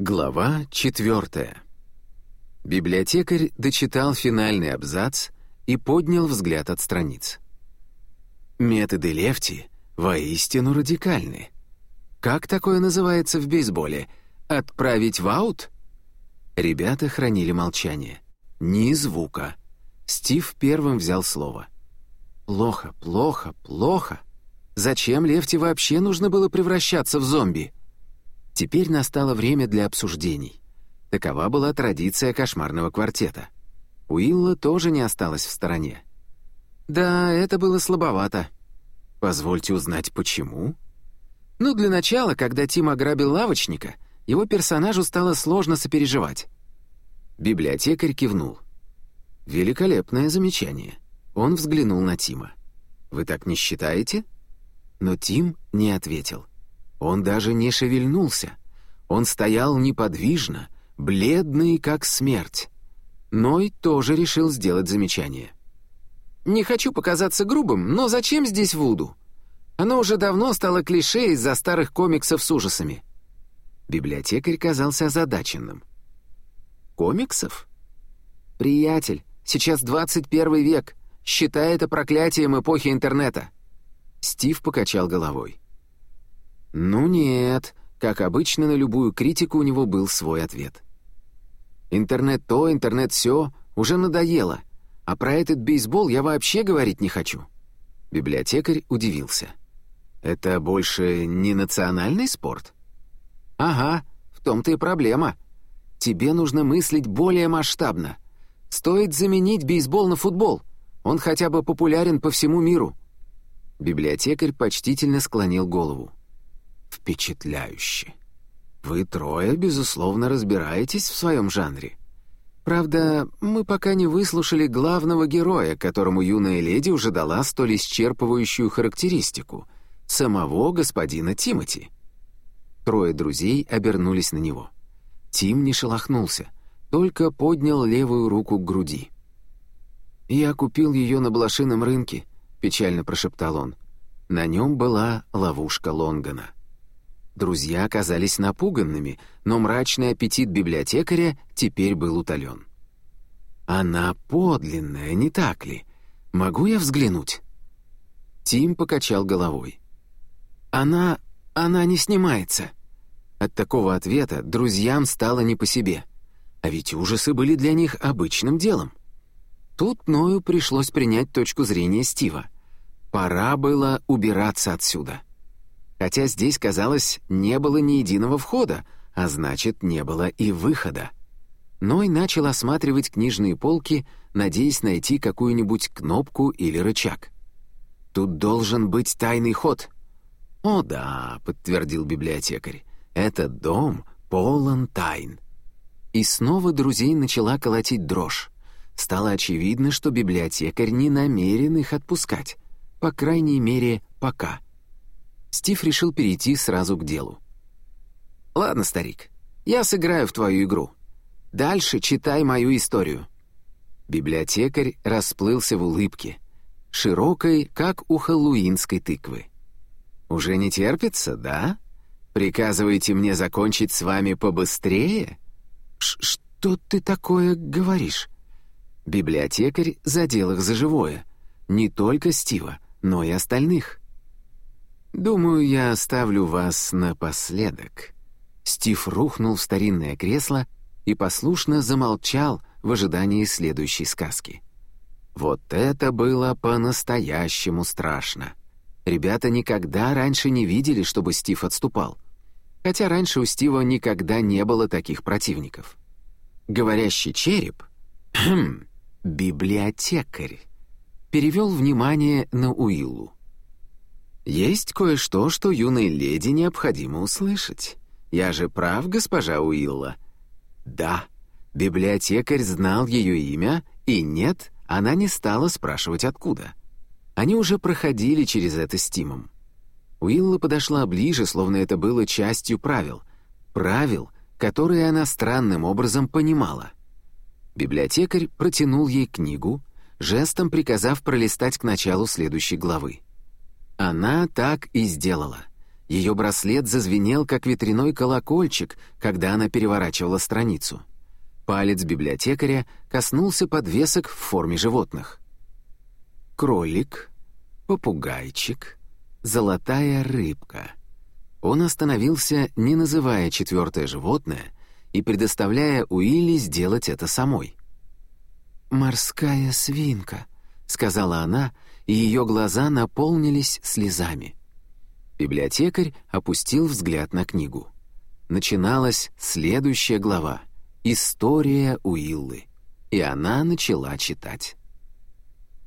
Глава четвертая. Библиотекарь дочитал финальный абзац и поднял взгляд от страниц. Методы Лефти воистину радикальны. Как такое называется в бейсболе? Отправить в аут? Ребята хранили молчание. Ни звука. Стив первым взял слово. «Плохо, плохо, плохо. Зачем Лефти вообще нужно было превращаться в зомби?» Теперь настало время для обсуждений. Такова была традиция кошмарного квартета. Уилла тоже не осталась в стороне. «Да, это было слабовато. Позвольте узнать, почему?» «Ну, для начала, когда Тим ограбил лавочника, его персонажу стало сложно сопереживать». Библиотекарь кивнул. «Великолепное замечание». Он взглянул на Тима. «Вы так не считаете?» Но Тим не ответил. Он даже не шевельнулся. Он стоял неподвижно, бледный, как смерть. Ной тоже решил сделать замечание. «Не хочу показаться грубым, но зачем здесь Вуду? Оно уже давно стало клише из-за старых комиксов с ужасами». Библиотекарь казался озадаченным. «Комиксов?» «Приятель, сейчас 21 век. Считай это проклятием эпохи интернета». Стив покачал головой. Ну нет, как обычно, на любую критику у него был свой ответ. Интернет то, интернет все, уже надоело, а про этот бейсбол я вообще говорить не хочу. Библиотекарь удивился. Это больше не национальный спорт? Ага, в том-то и проблема. Тебе нужно мыслить более масштабно. Стоит заменить бейсбол на футбол. Он хотя бы популярен по всему миру. Библиотекарь почтительно склонил голову. Впечатляюще. Вы трое, безусловно, разбираетесь в своем жанре. Правда, мы пока не выслушали главного героя, которому юная леди уже дала столь исчерпывающую характеристику — самого господина Тимати. Трое друзей обернулись на него. Тим не шелохнулся, только поднял левую руку к груди. «Я купил ее на блошином рынке», — печально прошептал он. На нем была ловушка Лонгана. Друзья оказались напуганными, но мрачный аппетит библиотекаря теперь был утолен. «Она подлинная, не так ли? Могу я взглянуть?» Тим покачал головой. «Она... она не снимается». От такого ответа друзьям стало не по себе. А ведь ужасы были для них обычным делом. Тут Ною пришлось принять точку зрения Стива. Пора было убираться отсюда хотя здесь, казалось, не было ни единого входа, а значит, не было и выхода. Ной начал осматривать книжные полки, надеясь найти какую-нибудь кнопку или рычаг. «Тут должен быть тайный ход». «О да», — подтвердил библиотекарь, — «этот дом полон тайн». И снова друзей начала колотить дрожь. Стало очевидно, что библиотекарь не намерен их отпускать. По крайней мере, пока. Стив решил перейти сразу к делу. «Ладно, старик, я сыграю в твою игру. Дальше читай мою историю». Библиотекарь расплылся в улыбке, широкой, как у хэллоуинской тыквы. «Уже не терпится, да? Приказываете мне закончить с вами побыстрее?» Ш «Что ты такое говоришь?» Библиотекарь задел их за живое. Не только Стива, но и остальных. «Думаю, я оставлю вас напоследок». Стив рухнул в старинное кресло и послушно замолчал в ожидании следующей сказки. Вот это было по-настоящему страшно. Ребята никогда раньше не видели, чтобы Стив отступал. Хотя раньше у Стива никогда не было таких противников. Говорящий череп, библиотекарь, перевел внимание на Уиллу. «Есть кое-что, что юной леди необходимо услышать. Я же прав, госпожа Уилла?» «Да». Библиотекарь знал ее имя, и нет, она не стала спрашивать, откуда. Они уже проходили через это с Тимом. Уилла подошла ближе, словно это было частью правил. Правил, которые она странным образом понимала. Библиотекарь протянул ей книгу, жестом приказав пролистать к началу следующей главы. Она так и сделала. Ее браслет зазвенел, как ветряной колокольчик, когда она переворачивала страницу. Палец библиотекаря коснулся подвесок в форме животных. Кролик, попугайчик, золотая рыбка. Он остановился, не называя четвертое животное и предоставляя Уилли сделать это самой. «Морская свинка», — сказала она, и ее глаза наполнились слезами. Библиотекарь опустил взгляд на книгу. Начиналась следующая глава — «История Уиллы», и она начала читать.